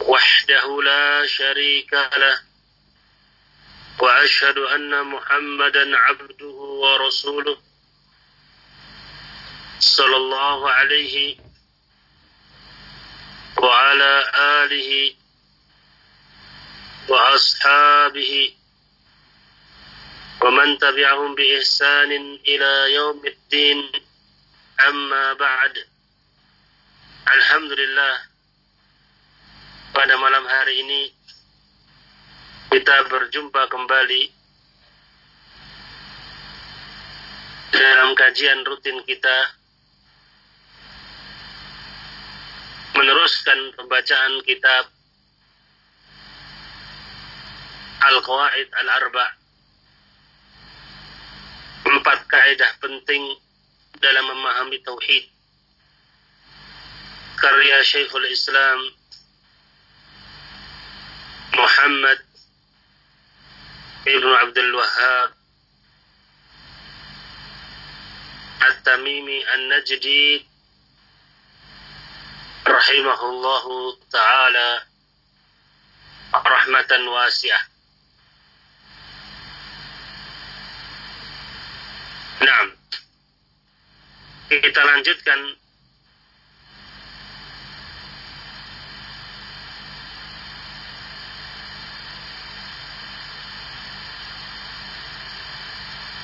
وحده لا شريك له وأشهد أن محمدا عبده ورسوله. صلى الله عليه وعلى آله وأصحابه ومن تبعهم بإحسان إلى يوم الدين. أما بعد Alhamdulillah pada malam hari ini kita berjumpa kembali dalam kajian rutin kita meneruskan pembacaan kitab Al-Qawaid Al-Arba. Empat kaidah penting dalam memahami tauhid. Karya Syekhul Islam Muhammad Ibnu Abdul Wahhab At-Tamimi An-Najdi rahimahullahu taala rahmatan wasi'ah. Nah, kita lanjutkan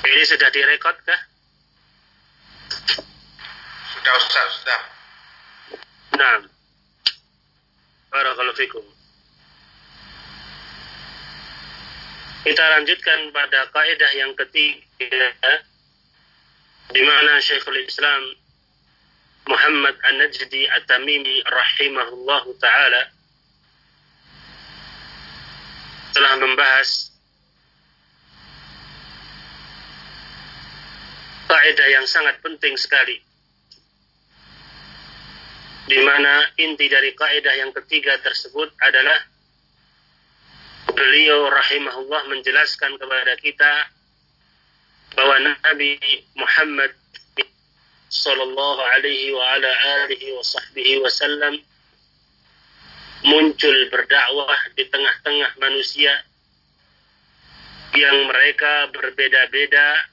Ini sudah direkod kah? Sudah Ustaz, sudah. Nah. Barakallahu fikum. Kita lanjutkan pada kaidah yang ketiga di mana Syekhul Islam Muhammad An-Najdi At-Tamimi rahimahullahu taala telah membahas kaidah yang sangat penting sekali. Di mana inti dari kaidah yang ketiga tersebut adalah beliau rahimahullah menjelaskan kepada kita bahwa Nabi Muhammad sallallahu alaihi wa ala alihi wa sahbihi wasallam muncul berdakwah di tengah-tengah manusia yang mereka berbeda-beda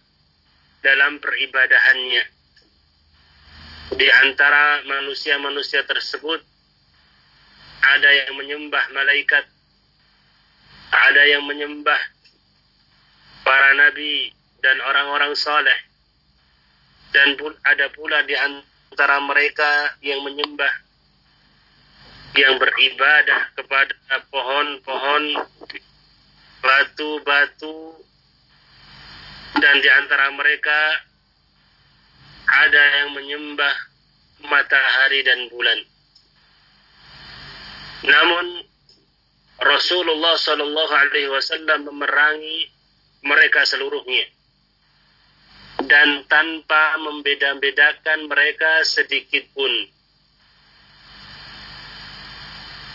dalam peribadahannya. Di antara manusia-manusia tersebut ada yang menyembah malaikat, ada yang menyembah para nabi dan orang-orang saleh. Dan ada pula di antara mereka yang menyembah yang beribadah kepada pohon-pohon, batu-batu dan di antara mereka ada yang menyembah matahari dan bulan. Namun Rasulullah Shallallahu Alaihi Wasallam memerangi mereka seluruhnya dan tanpa membeda-bedakan mereka sedikit pun.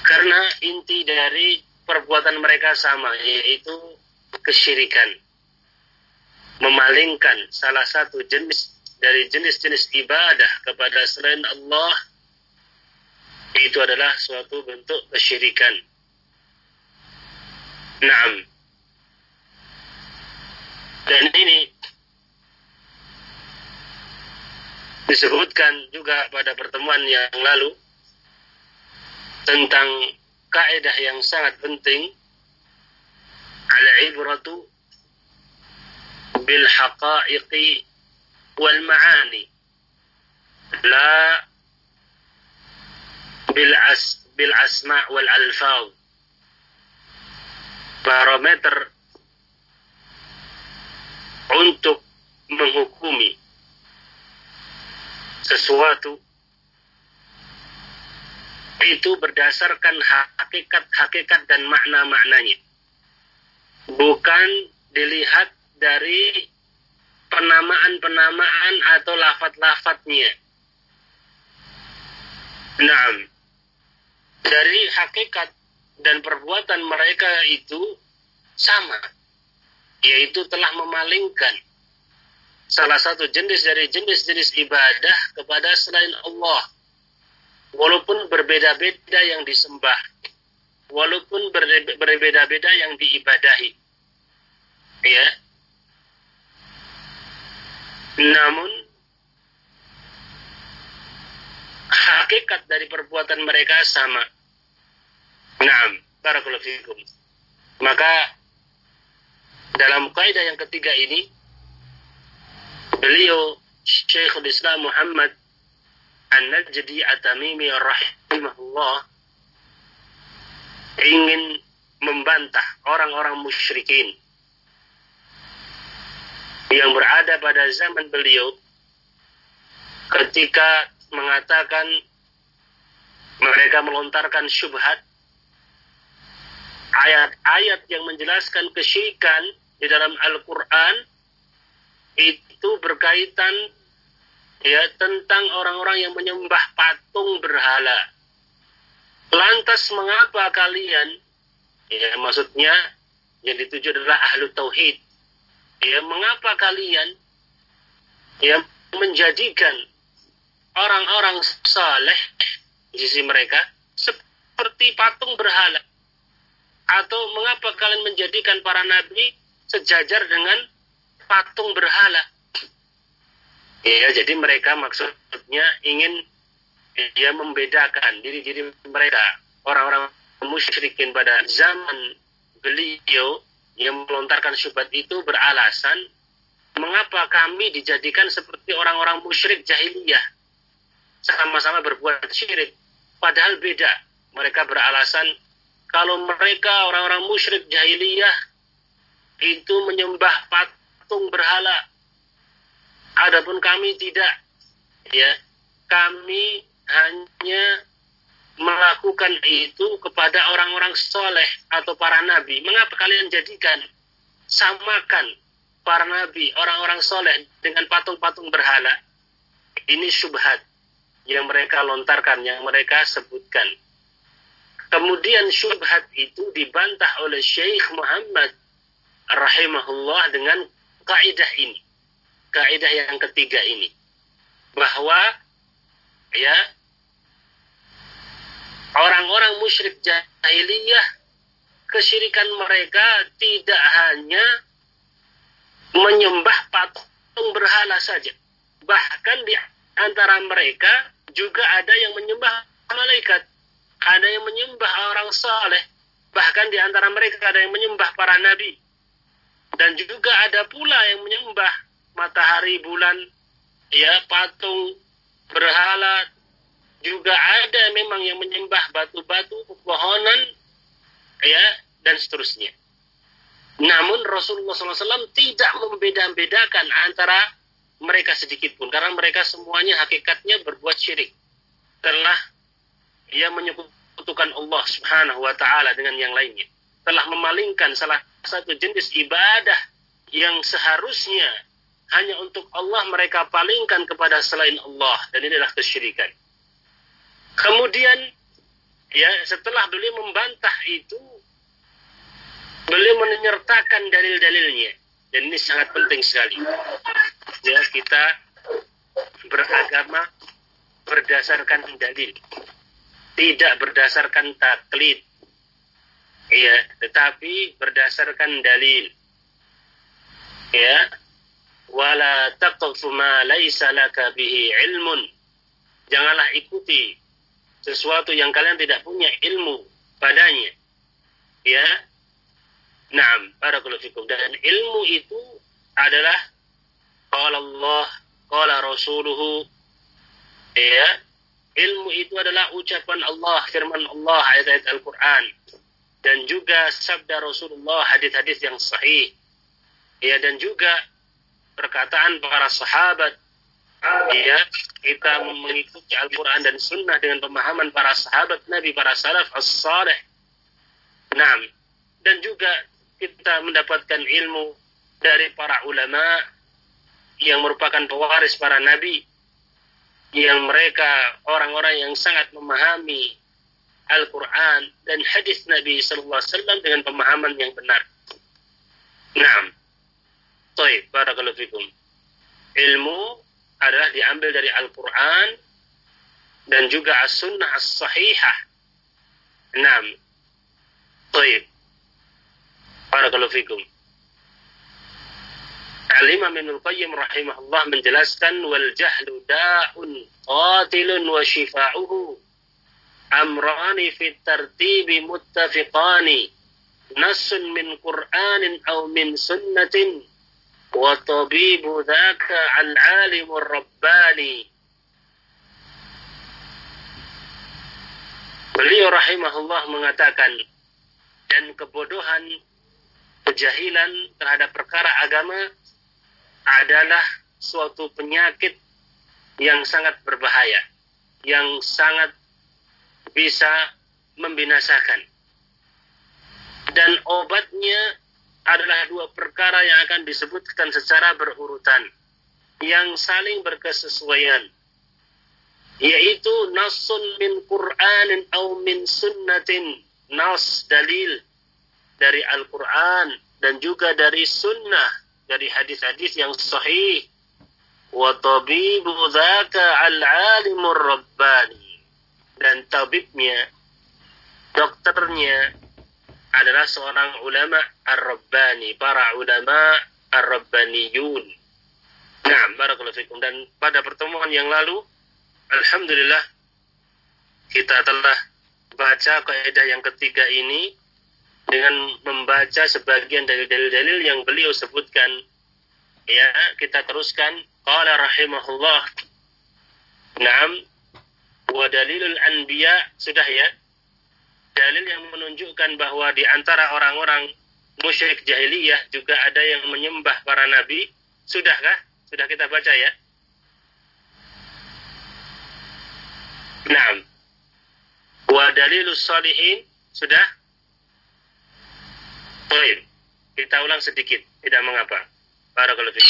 Karena inti dari perbuatan mereka sama, yaitu kesyirikan. Memalingkan salah satu jenis dari jenis-jenis ibadah kepada selain Allah, itu adalah suatu bentuk kesyirikan. Naam. Dan ini disebutkan juga pada pertemuan yang lalu tentang kaidah yang sangat penting al ibratu bil haqa'iqi wal ma'ani la alfaz barometer untuk menghukumi sesuatu itu berdasarkan hakikat-hakikat dan makna-maknanya. Bukan dilihat dari penamaan-penamaan atau lafat-lafatnya. Nah, dari hakikat dan perbuatan mereka itu sama, yaitu telah memalingkan salah satu jenis dari jenis-jenis ibadah kepada selain Allah. Walaupun berbeda-beda yang disembah, walaupun berbeda-beda yang diibadahi. Ya. Namun hakikat dari perbuatan mereka sama. Naam, barakallahu fikum. Maka dalam kaidah yang ketiga ini beliau Syekhul Islam Muhammad An-Najdi At-Tamimi rahimahullah ingin membantah orang-orang musyrikin yang berada pada zaman beliau ketika mengatakan mereka melontarkan syubhat ayat-ayat yang menjelaskan kesyirikan di dalam Al-Quran itu berkaitan ya tentang orang-orang yang menyembah patung berhala. Lantas mengapa kalian ya maksudnya yang dituju adalah ahlu tauhid. Ya mengapa kalian ya menjadikan orang-orang saleh di sisi mereka seperti patung berhala? Atau mengapa kalian menjadikan para nabi sejajar dengan patung berhala? Ya, jadi mereka maksudnya ingin dia membedakan diri-diri mereka orang-orang musyrikin pada zaman beliau yang melontarkan syubhat itu beralasan mengapa kami dijadikan seperti orang-orang musyrik jahiliyah? Sama-sama berbuat syirik. Padahal beda. Mereka beralasan kalau mereka orang-orang musyrik jahiliyah itu menyembah patung berhala. Adapun kami tidak, ya, kami hanya melakukan itu kepada orang-orang soleh atau para nabi. Mengapa kalian jadikan samakan para nabi, orang-orang soleh dengan patung-patung berhala? Ini syubhat yang mereka lontarkan, yang mereka sebutkan. Kemudian syubhat itu dibantah oleh Syekh Muhammad rahimahullah dengan kaidah ini kaidah yang ketiga ini bahwa ya orang-orang musyrik jahiliyah kesyirikan mereka tidak hanya menyembah patung berhala saja. Bahkan di antara mereka juga ada yang menyembah malaikat ada yang menyembah orang saleh bahkan di antara mereka ada yang menyembah para nabi. Dan juga ada pula yang menyembah matahari, bulan, ya patung, berhala, juga ada memang yang menyembah batu-batu, pepohonan, ya dan seterusnya. Namun Rasulullah SAW tidak membeda-bedakan antara mereka sedikit pun karena mereka semuanya hakikatnya berbuat syirik. Telah ia menyebutkan Allah Subhanahu wa taala dengan yang lainnya. Telah memalingkan salah satu jenis ibadah yang seharusnya hanya untuk Allah mereka palingkan kepada selain Allah dan ini adalah kesyirikan. Kemudian ya setelah beliau membantah itu beliau menyertakan dalil-dalilnya dan ini sangat penting sekali. Ya kita beragama berdasarkan dalil, tidak berdasarkan taklid. Ya, tetapi berdasarkan dalil. Ya, wala taqfu ma laka bihi ilmun. Janganlah ikuti sesuatu yang kalian tidak punya ilmu padanya. Ya. Naam, barakallahu fikum. Dan ilmu itu adalah qala Allah, qala rasuluhu. Ya. Ilmu itu adalah ucapan Allah, firman Allah, ayat-ayat Al-Qur'an dan juga sabda Rasulullah, hadis-hadis yang sahih. Ya dan juga perkataan para sahabat ya kita mengikuti Al-Quran dan Sunnah dengan pemahaman para sahabat Nabi, para salaf as-saleh. Nah, dan juga kita mendapatkan ilmu dari para ulama yang merupakan pewaris para nabi yang mereka orang-orang yang sangat memahami Al-Quran dan hadis Nabi Sallallahu Alaihi dengan pemahaman yang benar. Nah, Baik, barakallahu fikum. Ilmu adalah diambil dari Al-Quran dan juga As-Sunnah As-Sahihah. Enam. Baik. Barakallahu fikum. Al-Imam Ibn Qayyim rahimahullah menjelaskan wal jahlu da'un qatilun wa shifa'uhu amrani fit tartibi muttafiqani nasun min Qur'anin aw min sunnatin وطبيب ذاك العالم الرباني Beliau rahimahullah mengatakan dan kebodohan kejahilan terhadap perkara agama adalah suatu penyakit yang sangat berbahaya, yang sangat bisa membinasakan. Dan obatnya adalah dua perkara yang akan disebutkan secara berurutan. Yang saling berkesesuaian yaitu nasun min Qur'anin atau min sunnatin. Nas dalil dari Al-Qur'an dan juga dari sunnah dari hadis-hadis yang sahih. Wa tabibu dzaka al-alimur rabbani. Dan tabibnya dokternya adalah seorang ulama ar-rabbani, para ulama ar-rabbaniyun. Nah, barakallahu fikum. Dan pada pertemuan yang lalu, Alhamdulillah, kita telah baca kaidah yang ketiga ini dengan membaca sebagian dari dalil-dalil yang beliau sebutkan. Ya, kita teruskan. Qala rahimahullah. Naam. Wa dalilul anbiya. Sudah ya? Dalil yang menunjukkan bahwa di antara orang-orang musyrik jahiliyah juga ada yang menyembah para nabi. Sudahkah? Sudah kita baca ya? Naam. Wa dalilus salihin sudah? Baik. Kita ulang sedikit, tidak mengapa. Barakallahu fiik.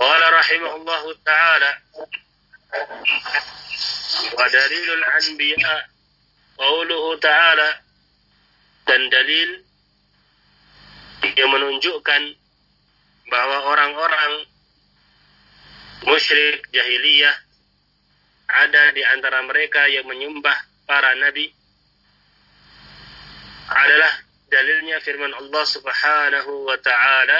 Qala rahimahullahu taala ودليل الأنبياء قوله ta'ala dan dalil yang menunjukkan bahwa orang-orang musyrik jahiliyah ada di antara mereka yang menyembah para nabi adalah dalilnya firman Allah Subhanahu wa taala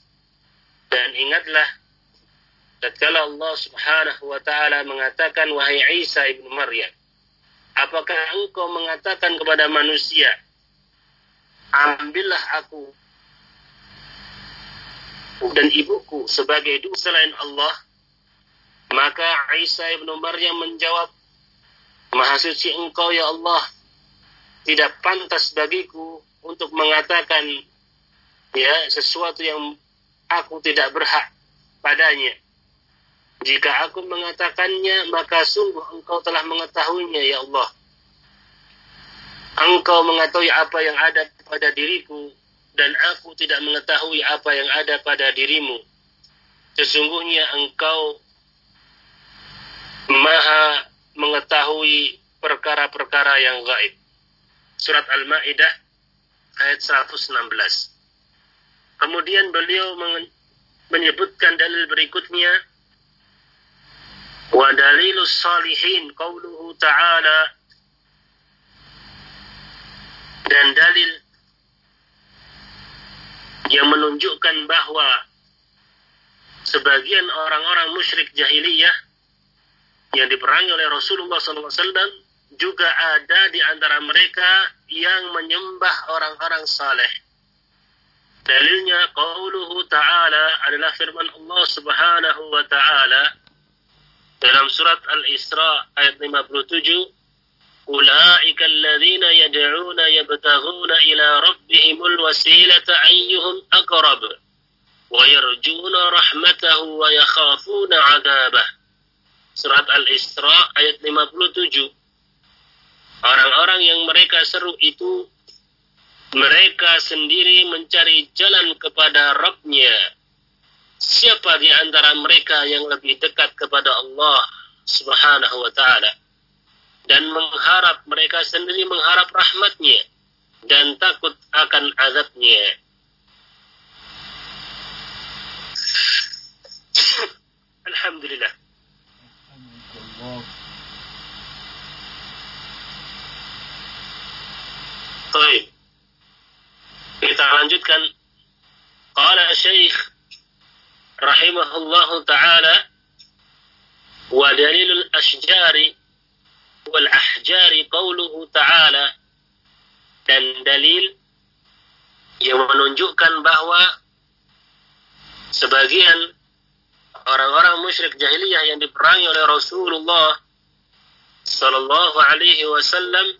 Dan ingatlah tatkala Allah Subhanahu wa taala mengatakan wahai Isa ibnu Maryam, apakah engkau mengatakan kepada manusia, ambillah aku dan ibuku sebagai dua selain Allah? Maka Isa ibnu Maryam menjawab, Maha suci engkau ya Allah, tidak pantas bagiku untuk mengatakan ya sesuatu yang aku tidak berhak padanya. Jika aku mengatakannya, maka sungguh engkau telah mengetahuinya, ya Allah. Engkau mengetahui apa yang ada pada diriku, dan aku tidak mengetahui apa yang ada pada dirimu. Sesungguhnya engkau maha mengetahui perkara-perkara yang gaib. Surat Al-Ma'idah ayat 116. Kemudian beliau menyebutkan dalil berikutnya wa dalilus salihin qauluhu ta'ala dan dalil yang menunjukkan bahwa sebagian orang-orang musyrik jahiliyah yang diperangi oleh Rasulullah SAW juga ada di antara mereka yang menyembah orang-orang saleh. Dalilnya qauluhu ta'ala adalah firman Allah Subhanahu wa taala dalam surat Al-Isra ayat 57 أولئك الذين يدعون يبتغون إلى ربهم الوسيلة أيهم أقرب ويرجون رحمته ويخافون عذابه Surat Al-Isra ayat 57 Orang-orang yang mereka seru itu mereka sendiri mencari jalan kepada Rabbnya. Siapa di antara mereka yang lebih dekat kepada Allah subhanahu wa ta'ala? dan mengharap mereka sendiri mengharap rahmatnya dan takut akan azabnya. Alhamdulillah. Baik. Kita lanjutkan. Qala Syekh rahimahullahu taala wa dalilul asjari wal ahjari qauluhu ta'ala dan dalil yang menunjukkan bahwa sebagian orang-orang musyrik jahiliyah yang diperangi oleh Rasulullah sallallahu alaihi wasallam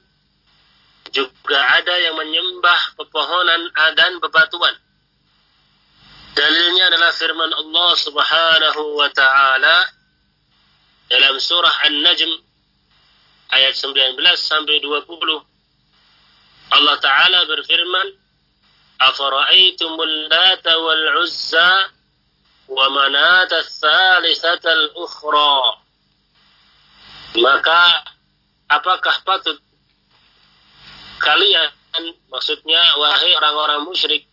juga ada yang menyembah pepohonan dan bebatuan. Dalilnya adalah firman Allah Subhanahu wa taala dalam surah An-Najm ayat 19 sampai 20 Allah Ta'ala berfirman Afara'aitumul lata wal uzza wa manata thalithata al-ukhra Maka apakah patut kalian maksudnya wahai orang-orang musyrik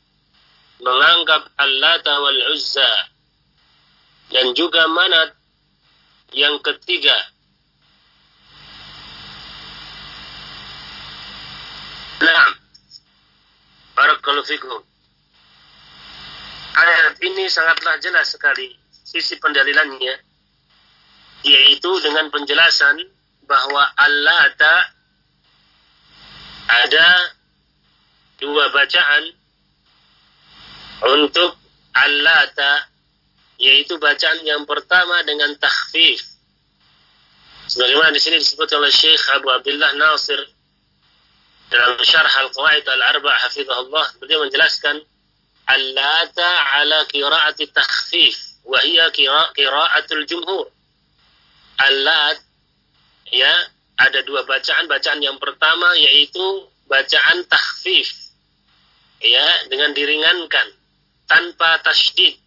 menganggap Al-Lata wal Uzza dan juga Manat yang ketiga. Ayat ini sangatlah jelas sekali sisi pendalilannya yaitu dengan penjelasan bahwa Allah ada dua bacaan untuk Allah tak yaitu bacaan yang pertama dengan takhfif. Sebagaimana di sini disebut oleh Syekh Abu Abdullah Nasir dalam syarh al-qawaid al-arba hafizahullah. Beliau menjelaskan allata ala qiraati takhfif wa hiya qiraatul jumhur. Allat ya ada dua bacaan. Bacaan yang pertama yaitu bacaan takhfif. Ya dengan diringankan. Tanpa tasydid.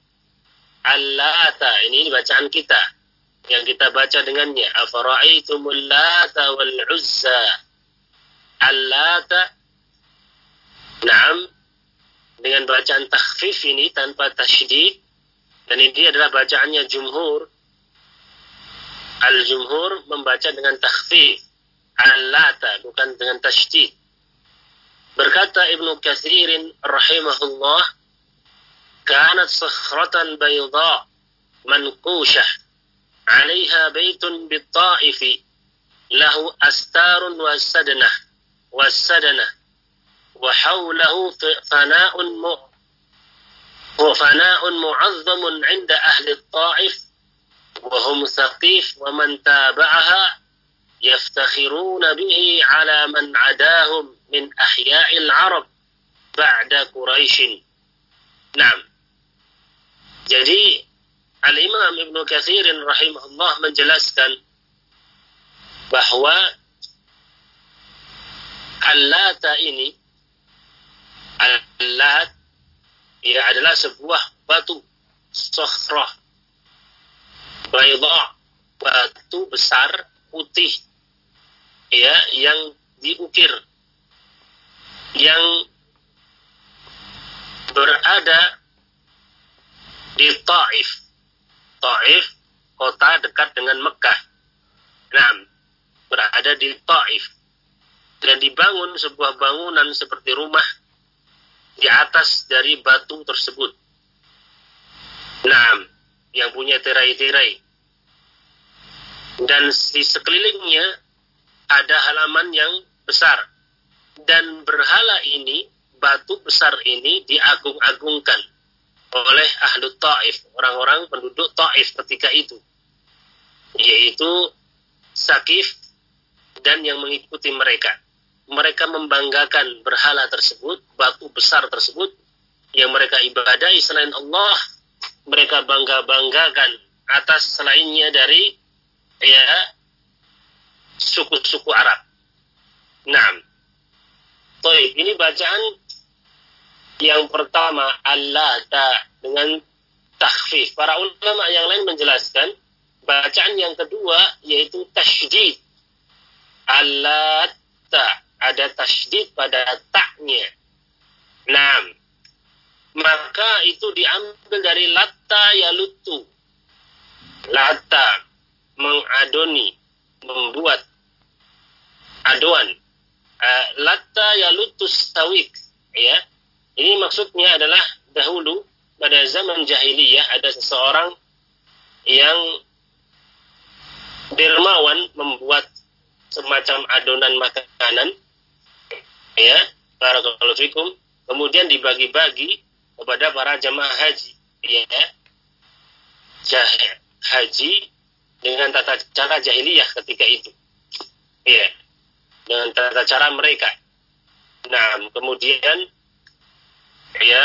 Allata. Ini bacaan kita. Yang kita baca dengannya. Afara'aitumul lata wal uzza Allata. Naam. Dengan bacaan takhfif ini tanpa tasydid. Dan ini adalah bacaannya jumhur al-jumhur membaca dengan takhfif allata bukan dengan tasydid berkata Ibnu Katsirin rahimahullah kanat sakhratan bayda manqushah 'alayha baitun bit-ta'ifi lahu astarun wa sadnah والسدنة وحوله فناء وفناء معظم عند أهل الطائف وهم ثقيف ومن تابعها يفتخرون به على من عداهم من أحياء العرب بعد قريش نعم jadi Al-Imam Ibn Kathirin rahimahullah menjelaskan bahwa Allata ini Allat ya adalah sebuah batu sokhrah bayda batu besar putih ya yang diukir yang berada di Taif. Taif kota dekat dengan Mekah. Nah, berada di Taif dan dibangun sebuah bangunan seperti rumah di atas dari batu tersebut. Nah, yang punya tirai-tirai. Dan di sekelilingnya ada halaman yang besar. Dan berhala ini, batu besar ini diagung-agungkan oleh ahlu ta'if, orang-orang penduduk ta'if ketika itu. Yaitu Sakif dan yang mengikuti mereka mereka membanggakan berhala tersebut, batu besar tersebut yang mereka ibadahi selain Allah, mereka bangga-banggakan atas selainnya dari ya suku-suku Arab. Nah, Toib, ini bacaan yang pertama Allah dengan takhfif. Para ulama yang lain menjelaskan bacaan yang kedua yaitu tasydid. Allah ada tasydid pada taknya. Nah, maka itu diambil dari latta yalutu. Latta mengadoni, membuat aduan. Uh, latta yalutus tawik. Ya. Ini maksudnya adalah dahulu pada zaman jahiliyah ada seseorang yang dermawan membuat semacam adonan makanan ya barakallahu fikum kemudian dibagi-bagi kepada para jamaah haji ya Jah, haji dengan tata cara jahiliyah ketika itu. Ya dengan tata cara mereka. Nah kemudian ya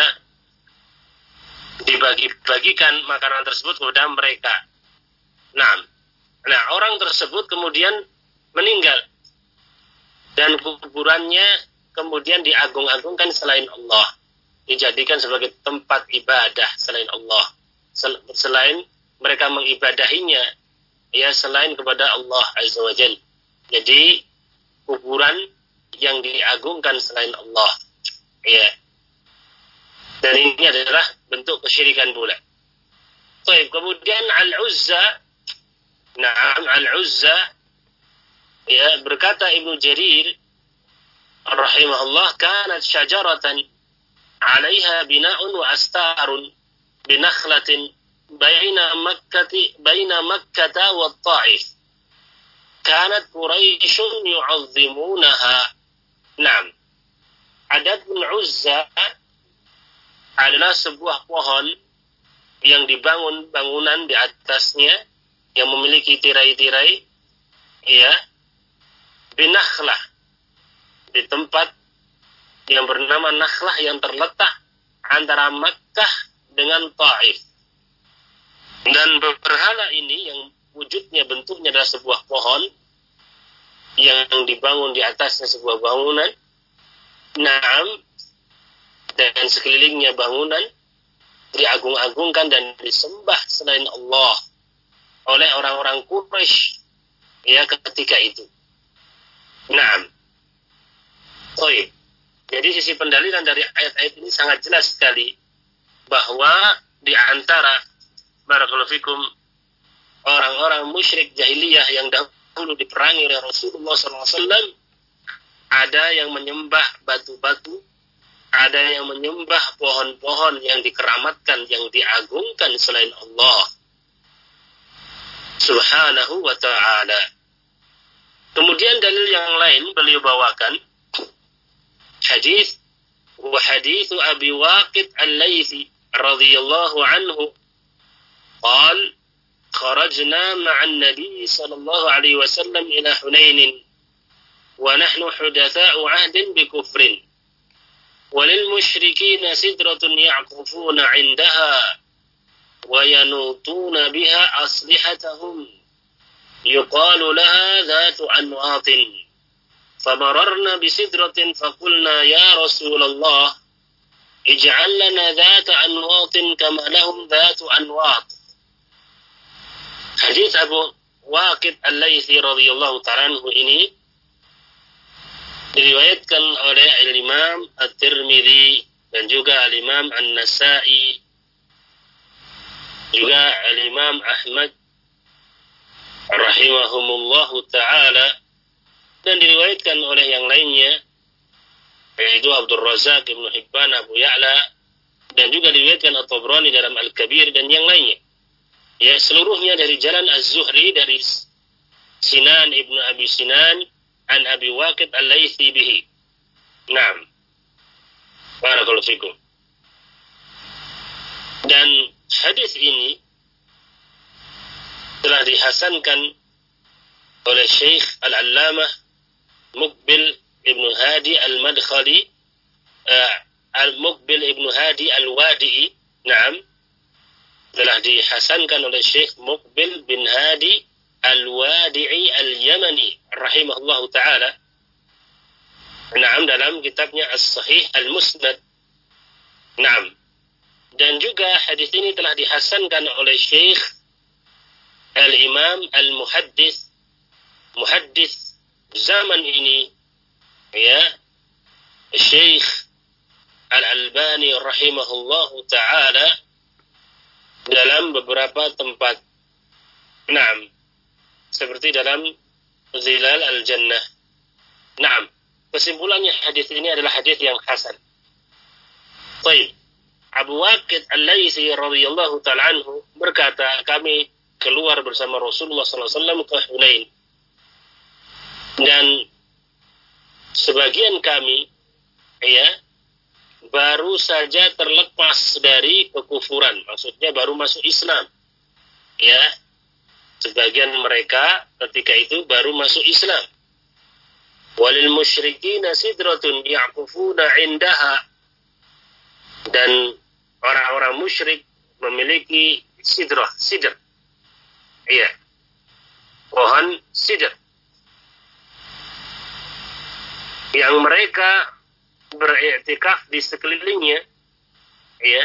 dibagi-bagikan makanan tersebut kepada mereka. Nah nah orang tersebut kemudian meninggal. Dan kuburannya kemudian diagung-agungkan selain Allah, dijadikan sebagai tempat ibadah selain Allah. Selain mereka mengibadahinya, ya selain kepada Allah Azza wa Jal. Jadi kuburan yang diagungkan selain Allah. Ya. Dan ini adalah bentuk kesyirikan pula. Baik, kemudian Al-Uzza, nah Al-Uzza, ya berkata Ibnu Jarir rahimahullah kanat syajaratan 'alaiha bina'un wa astarun binakhlatin baina makkati baina makkata wa ta'if kanat quraisyun yu'azzimunaha Naam Adapun Uzza adalah sebuah pohon yang dibangun bangunan di atasnya yang memiliki tirai-tirai ya binakhlah. Di tempat yang bernama Nakhlah yang terletak antara Makkah dengan Taif. Dan berhala ini yang wujudnya bentuknya adalah sebuah pohon yang dibangun di atasnya sebuah bangunan. Naam dan sekelilingnya bangunan diagung-agungkan dan disembah selain Allah oleh orang-orang Quraisy ya ketika itu. Naam. Baik. Jadi sisi pendalilan dari ayat-ayat ini sangat jelas sekali bahwa di antara barakallahu orang-orang musyrik jahiliyah yang dahulu diperangi oleh Rasulullah SAW ada yang menyembah batu-batu ada yang menyembah pohon-pohon yang dikeramatkan yang diagungkan selain Allah subhanahu wa ta'ala. Kemudian dalil yang lain beliau bawakan. Hadis wa hadithu Abi Waqid al-Laythi radhiyallahu anhu. قال خرجنا مع النبي صلى الله عليه وسلم إلى حنين ونحن حدثاء عهد بكفر وللمشركين سدرة يعقفون عندها وينوطون بها أصلحتهم يقال لها ذات أنواط. فمررنا بسدرة فقلنا يا رسول الله اجعل لنا ذات أنواط كما لهم ذات أنواط. Hadis Abu Waqid Al-Laythi radhiyallahu ta'ala ini diriwayatkan oleh Al-Imam At-Tirmidzi dan juga Al-Imam An-Nasa'i juga Al-Imam Ahmad rahimahumullahu taala dan diriwayatkan oleh yang lainnya yaitu Abdul Razak, Ibnu Hibban, Abu Ya'la dan juga diriwayatkan At-Tabrani dalam Al-Kabir dan yang lainnya. Ya, seluruhnya dari jalan Az-Zuhri dari Sinan Ibnu Abi Sinan an Abi Waqid Al-Laitsi bihi. Naam. Barakallahu fikum. Dan hadis ini telah dihasankan oleh Syekh Al-Allamah Mukbil Ibnu Hadi Al-Madkhali uh, Al-Mukbil Ibnu Hadi Al-Wadi'i Naam telah dihasankan oleh Syekh Mukbil bin Hadi Al-Wadi'i Al-Yamani rahimahullah taala. Naam dalam kitabnya As-Sahih Al-Musnad. Naam. Dan juga hadis ini telah dihasankan oleh Syekh Al-Imam Al-Muhaddis Muhaddis zaman ini ya Syekh Al-Albani rahimahullah taala dalam beberapa tempat. Naam. Seperti dalam Zilal Al-Jannah. Naam. Kesimpulannya hadis ini adalah hadis yang hasan. Baik. Abu Waqid Al-Laisi radhiyallahu taala anhu berkata, kami keluar bersama Rasulullah SAW ke Hunain. Dan sebagian kami ya baru saja terlepas dari kekufuran, maksudnya baru masuk Islam. Ya, sebagian mereka ketika itu baru masuk Islam. Walil musyrikin sidratun ya'kufuna indaha. Dan orang-orang musyrik memiliki sidrah, sidr. Iya. Pohon sidr. Yang mereka beriktikaf di sekelilingnya ya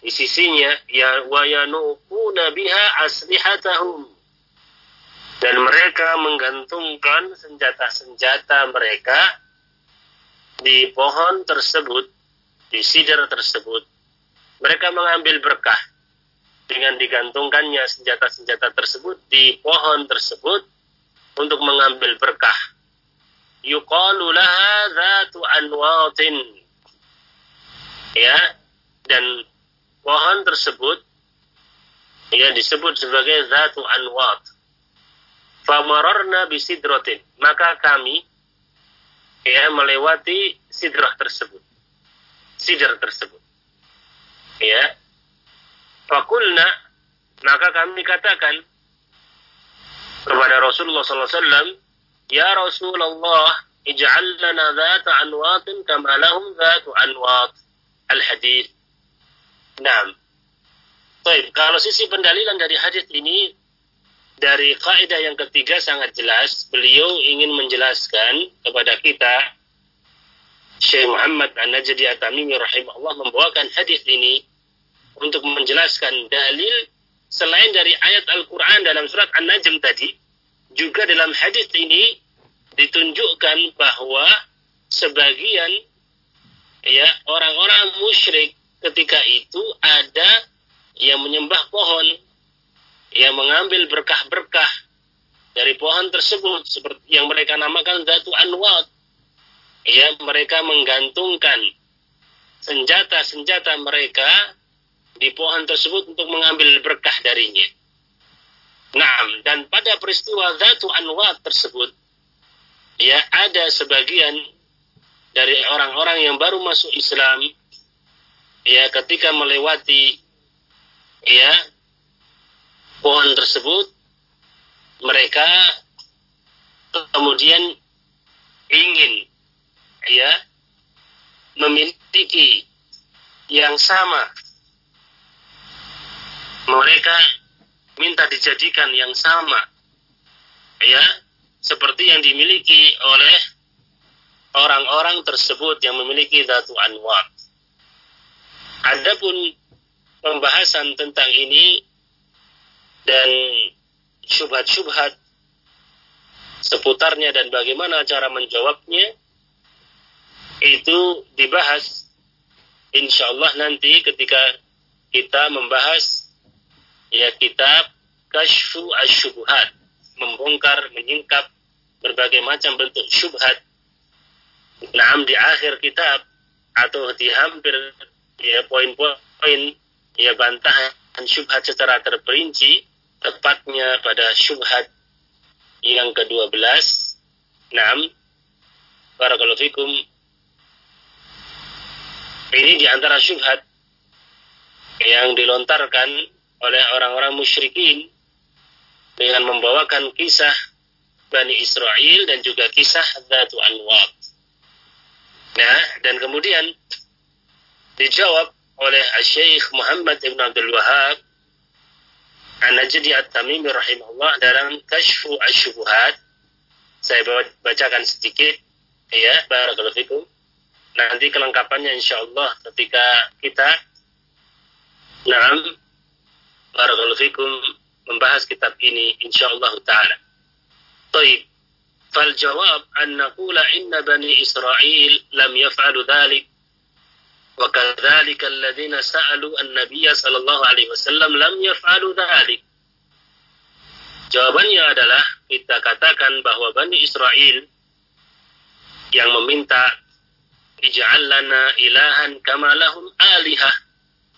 di sisinya ya wa yanufuna biha aslihatahum. Dan mereka menggantungkan senjata-senjata mereka di pohon tersebut di sidar tersebut. Mereka mengambil berkah dengan digantungkannya senjata-senjata tersebut di pohon tersebut untuk mengambil berkah yuqalu laha dhatu anwatin. Ya, dan pohon tersebut ya disebut sebagai dhatu anwat. Famararna bisidratin. Maka kami ya melewati sidrah tersebut. Sidr tersebut. Ya. Fakulna maka kami katakan kepada Rasulullah SAW Ya Rasulullah, ij'al lana dhata anwatin kama lahum dhatu anwat. Al-hadis. Naam. Baik, kalau sisi pendalilan dari hadis ini dari kaidah yang ketiga sangat jelas, beliau ingin menjelaskan kepada kita Syekh Muhammad An-Najdi At-Tamimi rahimahullah membawakan hadis ini untuk menjelaskan dalil selain dari ayat Al-Qur'an dalam surat An-Najm tadi juga dalam hadis ini ditunjukkan bahwa sebagian ya orang-orang musyrik ketika itu ada yang menyembah pohon yang mengambil berkah-berkah dari pohon tersebut seperti yang mereka namakan datu anwat. Ya mereka menggantungkan senjata-senjata mereka di pohon tersebut untuk mengambil berkah darinya dan pada peristiwa Zatu Anwat tersebut, ya ada sebagian dari orang-orang yang baru masuk Islam, ya ketika melewati ya pohon tersebut, mereka kemudian ingin ya memiliki yang sama. Mereka minta dijadikan yang sama ya seperti yang dimiliki oleh orang-orang tersebut yang memiliki datu anwar. Adapun pembahasan tentang ini dan syubhat-syubhat seputarnya dan bagaimana cara menjawabnya itu dibahas insya Allah nanti ketika kita membahas ya kitab Kashfu Asyubhat membongkar menyingkap berbagai macam bentuk syubhat. Nah, di akhir kitab atau di hampir ya poin-poin ya bantahan syubhat secara terperinci tepatnya pada syubhat yang ke-12 Naam Barakallahu fikum. Ini di antara syubhat yang dilontarkan oleh orang-orang musyrikin dengan membawakan kisah Bani Israel dan juga kisah Dhatu Anwat. Nah, dan kemudian dijawab oleh Syekh Muhammad Ibn Abdul Wahab An-Najdi At-Tamimi rahimahullah dalam Kashfu Asyubuhat saya bacakan sedikit ya barakallahu fikum nanti kelengkapannya insyaallah ketika kita Naam Barakallahu fikum membahas kitab ini insyaallah taala. Baik. Fal jawab an naqula inna bani Israil lam yaf'alu dhalik wa kadzalika alladziina sa'alu an-nabiy sallallahu alaihi wasallam lam yaf'alu dhalik. Jawabannya adalah kita katakan bahwa Bani Israel yang meminta ij'al ilahan kama lahum alihah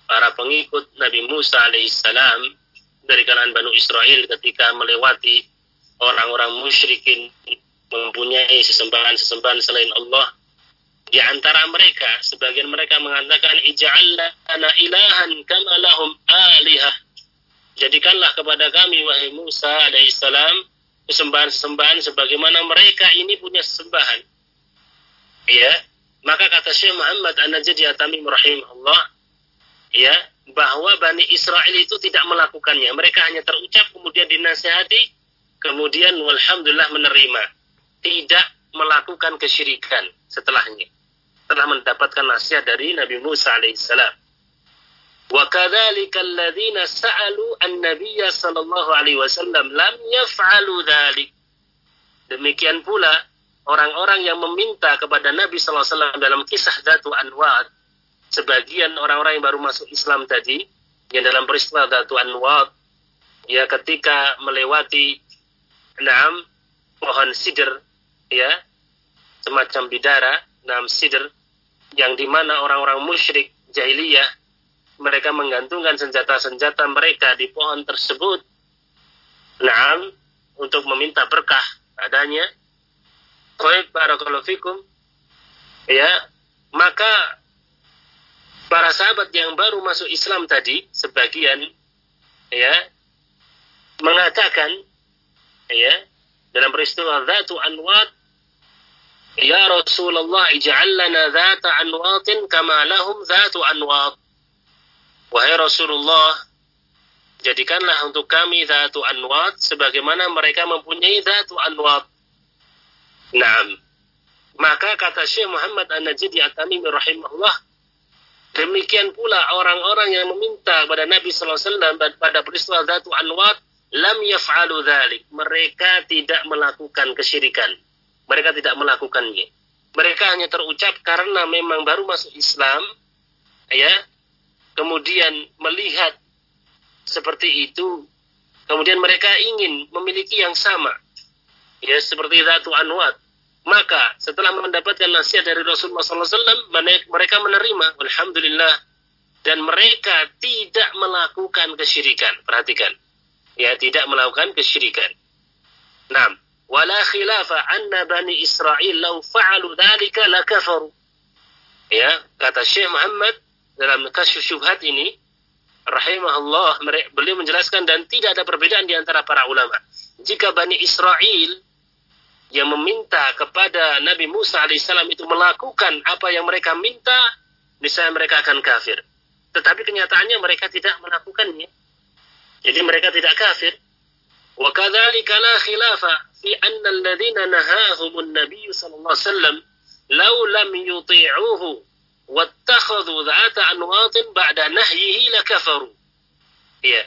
para pengikut Nabi Musa alaihissalam dari kalangan Bani Israel ketika melewati orang-orang musyrikin mempunyai sesembahan-sesembahan selain Allah. Di antara mereka sebagian mereka mengatakan ij'alna ilahan kama lahum alihah. Jadikanlah kepada kami wahai Musa alaihissalam sesembahan-sesembahan sebagaimana mereka ini punya sesembahan. Ya maka kata Syekh Muhammad An-Najdi Atamim rahimahullah ya bahwa Bani Israel itu tidak melakukannya mereka hanya terucap kemudian dinasihati kemudian walhamdulillah menerima tidak melakukan kesyirikan setelahnya telah mendapatkan nasihat dari Nabi Musa alaihissalam. Wa kadzalika alladziina sa'alu an-nabiyya sallallahu alaihi wasallam lam dzalik. Demikian pula orang-orang yang meminta kepada Nabi sallallahu alaihi wasallam dalam kisah Datu Anwad, sebagian orang-orang yang baru masuk Islam tadi yang dalam peristiwa Datu Anwad ya ketika melewati enam pohon sidr ya semacam bidara enam sidr yang di mana orang-orang musyrik jahiliyah mereka menggantungkan senjata-senjata mereka di pohon tersebut. Nah untuk meminta berkah adanya. Baik fikum. Ya maka para sahabat yang baru masuk Islam tadi sebagian ya mengatakan ya dalam peristiwa Zatu Anwat Ya Rasulullah ij'al lana anwatin kama lahum dhatu anwat. Wahai Rasulullah, jadikanlah untuk kami dhatu anwat sebagaimana mereka mempunyai dhatu anwat. Naam. Maka kata Syekh Muhammad An-Najdi At-Tamimi rahimahullah, demikian pula orang-orang yang meminta kepada Nabi wasallam pada peristiwa dhatu anwat lam yaf'alu dzalik. Mereka tidak melakukan kesyirikan mereka tidak melakukannya. Mereka hanya terucap karena memang baru masuk Islam, ya. Kemudian melihat seperti itu, kemudian mereka ingin memiliki yang sama, ya seperti Ratu Anwat. Maka setelah mendapatkan nasihat dari Rasulullah SAW, mereka menerima, Alhamdulillah, dan mereka tidak melakukan kesyirikan. Perhatikan, ya tidak melakukan kesyirikan. Nah, wala khilafa anna bani Israel law fa'alu dhalika lakafaru. Ya, kata Syekh Muhammad dalam kasus syubhat ini rahimahullah beliau menjelaskan dan tidak ada perbedaan di antara para ulama. Jika Bani Israel yang meminta kepada Nabi Musa alaihissalam itu melakukan apa yang mereka minta, misalnya mereka akan kafir. Tetapi kenyataannya mereka tidak melakukannya. Jadi mereka tidak kafir. Wa kadzalika la khilafa fi anna alladhina nahahumun nabiy sallallahu alaihi wasallam law lam yuti'uhu wattakhadhu dhata anwatin ba'da nahyihi lakafaru. Ya.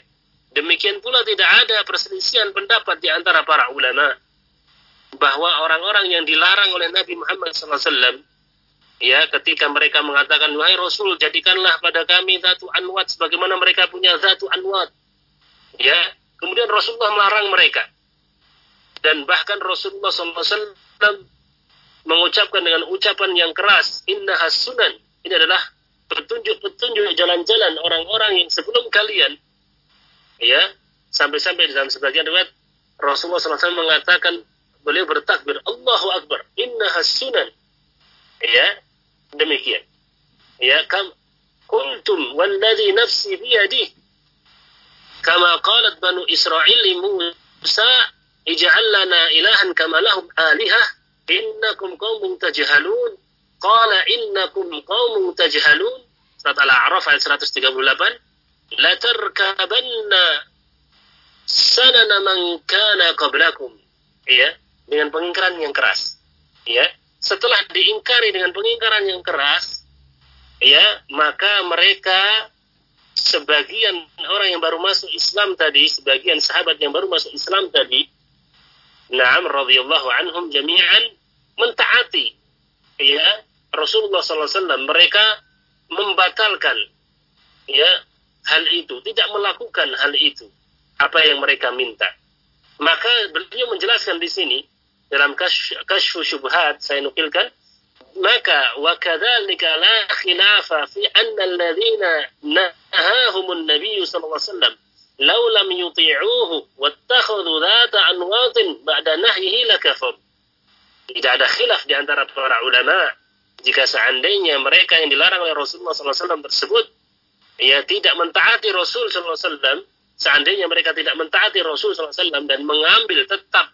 Demikian pula tidak ada perselisihan pendapat di antara para ulama bahwa orang-orang yang dilarang oleh Nabi Muhammad SAW ya ketika mereka mengatakan wahai Rasul jadikanlah pada kami zatu anwat sebagaimana mereka punya zatu anwat. Ya kemudian Rasulullah melarang mereka. Dan bahkan Rasulullah SAW mengucapkan dengan ucapan yang keras inna hasunan ini adalah petunjuk-petunjuk jalan-jalan orang-orang yang sebelum kalian. Ya sampai-sampai dalam sebagian riwayat Rasulullah SAW mengatakan beliau bertakbir Allahu Akbar inna hasunan ya demikian. Ya kam kuntum walladhi nafsi biyadih kama qalat banu Israel Musa ij'al lana ilahan kama lahum alihah innakum qaumun tajhalun. Qala innakum qaumun tajhalun. Surat al-a'raf ayat 138 la tarkabanna sanana man kana qablakum. Ya dengan pengingkaran yang keras. Ya setelah diingkari dengan pengingkaran yang keras ya maka mereka sebagian orang yang baru masuk Islam tadi sebagian sahabat yang baru masuk Islam tadi Naam radhiyallahu anhum jami'an mentaati ya Rasulullah SAW mereka membatalkan ya hal itu tidak melakukan hal itu apa yang mereka minta. Maka beliau menjelaskan di sini dalam kasyfu syubhat saya nukilkan maka wa kadzalika la khilafa fi anna alladhina nahahumun nabiy sallallahu alaihi wasallam. Law lam yuti'uhu wattakhadhu dhata anwatin ba'da nahyihi lakafar tidak ada khilaf di antara para ulama jika seandainya mereka yang dilarang oleh Rasulullah SAW tersebut ya tidak mentaati Rasul SAW seandainya mereka tidak mentaati Rasul SAW dan mengambil tetap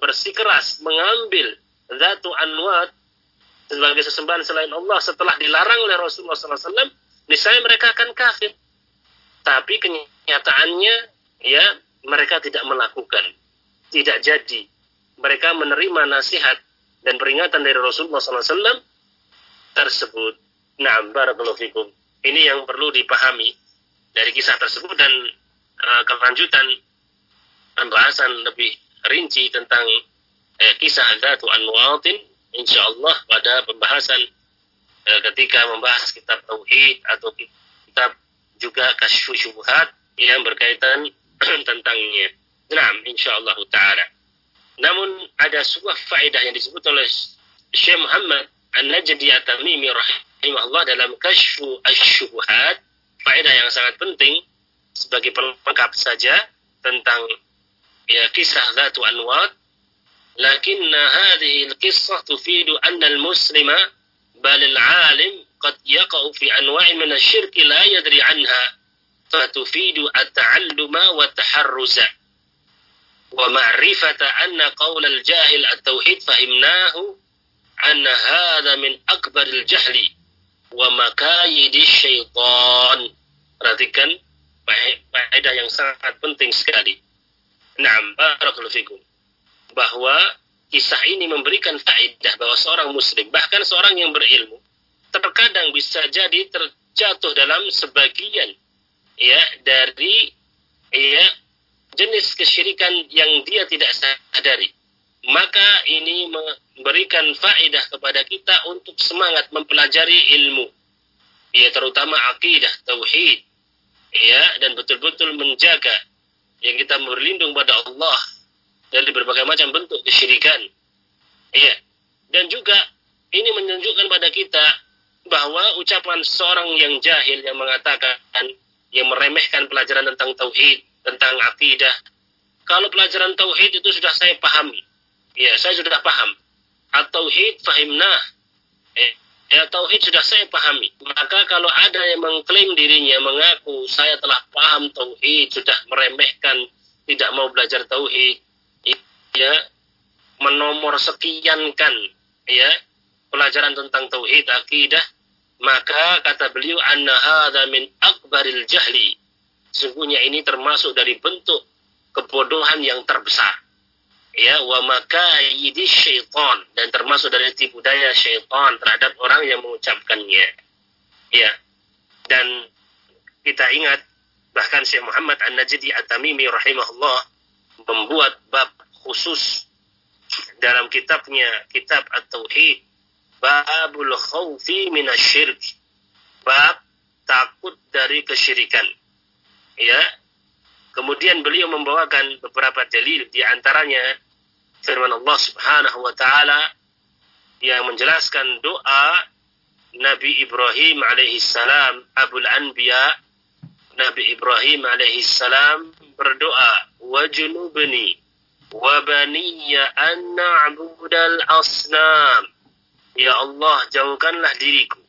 bersikeras mengambil zatu anwat sebagai sesembahan selain Allah setelah dilarang oleh Rasulullah SAW niscaya mereka akan kafir tapi kenyataannya ya mereka tidak melakukan tidak jadi mereka menerima nasihat dan peringatan dari Rasulullah SAW tersebut. Nah, barakallahu fikum. Ini yang perlu dipahami dari kisah tersebut dan uh, kelanjutan pembahasan lebih rinci tentang eh, kisah Zatu Anwatin insyaallah pada pembahasan eh, ketika membahas kitab tauhid atau kitab juga kasyfu syubhat yang berkaitan tentangnya. Nah, insyaallah taala. Namun ada sebuah faedah yang disebut oleh Syekh Muhammad An-Najdi At-Tamimi rahimahullah dalam Kashfu Asy-Syubuhat, faedah yang sangat penting sebagai pelengkap saja tentang هي قصة ذات أنواع لكن هذه القصة تفيد أن المسلم بل العالم قد يقع في أنواع من الشرك لا يدري عنها فتفيد التعلم والتحرز. ومعرفة أن قول الجاهل التوحيد فهمناه أن هذا من أكبر الجهل ومكايد الشيطان. Perhatikan faedah yang sangat penting sekali. Naam, barakallahu fikum. Bahwa kisah ini memberikan faedah bahwa seorang muslim, bahkan seorang yang berilmu, terkadang bisa jadi terjatuh dalam sebagian ya dari ya jenis kesyirikan yang dia tidak sadari. Maka ini memberikan faedah kepada kita untuk semangat mempelajari ilmu. Ya terutama akidah, tauhid. Ya, dan betul-betul menjaga yang kita berlindung pada Allah dari berbagai macam bentuk kesyirikan. Ya. Dan juga ini menunjukkan pada kita bahwa ucapan seorang yang jahil yang mengatakan yang meremehkan pelajaran tentang tauhid tentang akidah. Kalau pelajaran tauhid itu sudah saya pahami. Ya, saya sudah paham. At-tauhid fahimnah. Eh, ya, tauhid sudah saya pahami. Maka kalau ada yang mengklaim dirinya mengaku saya telah paham tauhid, sudah meremehkan, tidak mau belajar tauhid, ya, menomor sekiankan, ya, pelajaran tentang tauhid akidah, maka kata beliau anna min akbaril jahli Sesungguhnya ini termasuk dari bentuk kebodohan yang terbesar. Ya, wa makayidi syaitan dan termasuk dari tipu daya syaitan terhadap orang yang mengucapkannya. Ya. Dan kita ingat bahkan Syekh Muhammad An-Najdi At-Tamimi rahimahullah membuat bab khusus dalam kitabnya Kitab At-Tauhid Babul Khawfi Minasyirk bab takut dari kesyirikan ya kemudian beliau membawakan beberapa dalil di antaranya firman Allah Subhanahu wa taala yang menjelaskan doa Nabi Ibrahim alaihissalam Abul Anbiya Nabi Ibrahim alaihissalam berdoa wajnubni wa baniya an na'budal asnam. Ya Allah jauhkanlah diriku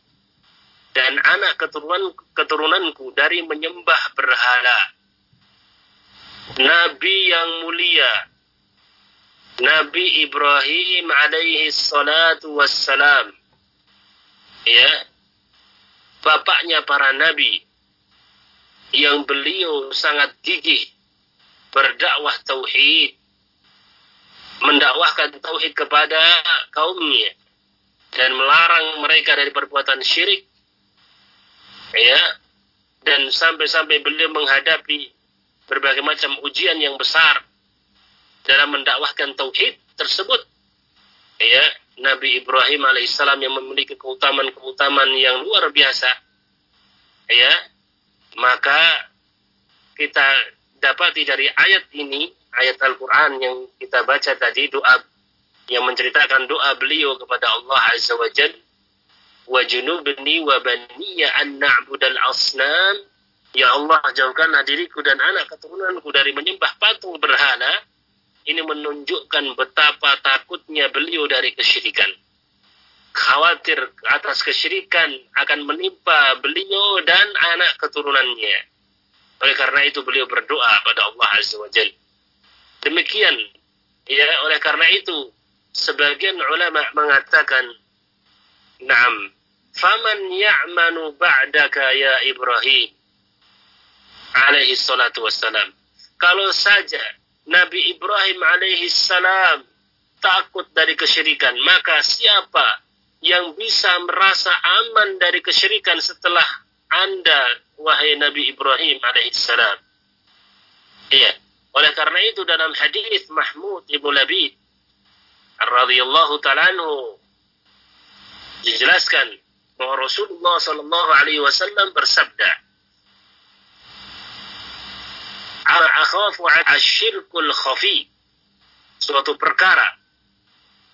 dan anak keturunan keturunanku dari menyembah berhala. Nabi yang mulia Nabi Ibrahim alaihi salatu wassalam. Ya. Bapaknya para nabi yang beliau sangat gigih berdakwah tauhid mendakwahkan tauhid kepada kaumnya dan melarang mereka dari perbuatan syirik. Ya. Dan sampai-sampai beliau menghadapi berbagai macam ujian yang besar dalam mendakwahkan tauhid tersebut. Ya Nabi Ibrahim alaihissalam yang memiliki keutamaan-keutamaan yang luar biasa. Ya maka kita dapati dari ayat ini ayat Al-Quran yang kita baca tadi doa yang menceritakan doa beliau kepada Allah Azza wa Jal wa junubni wa baniya an na'budal asnam. Ya Allah jauhkanlah diriku dan anak keturunanku dari menyembah patung berhala ini menunjukkan betapa takutnya beliau dari kesyirikan. Khawatir atas kesyirikan akan menimpa beliau dan anak keturunannya. Oleh karena itu beliau berdoa pada Allah Azza wa Jal. Demikian, ya oleh karena itu sebagian ulama mengatakan, Naam, faman ya'manu ba'daka ya Ibrahim alaihi salatu wassalam. Kalau saja Nabi Ibrahim alaihi salam takut dari kesyirikan, maka siapa yang bisa merasa aman dari kesyirikan setelah Anda wahai Nabi Ibrahim alaihi salam? Iya. Oleh karena itu dalam hadis Mahmud Ibnu Labid radhiyallahu taala dijelaskan bahwa Rasulullah sallallahu alaihi wasallam bersabda, Al akhafu asyirkul khafi. Suatu perkara